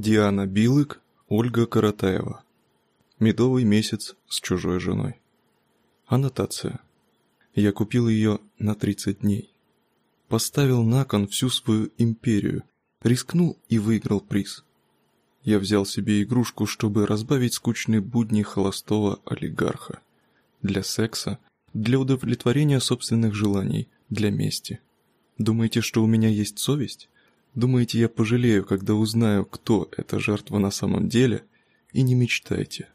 Диана Билык, Ольга Каратаева. Медовый месяц с чужой женой. Аннотация. Я купил ее на 30 дней. Поставил на кон всю свою империю, рискнул и выиграл приз. Я взял себе игрушку, чтобы разбавить скучные будни холостого олигарха. Для секса, для удовлетворения собственных желаний, для мести. Думаете, что у меня есть совесть? Думаете, я пожалею, когда узнаю, кто эта жертва на самом деле? И не мечтайте.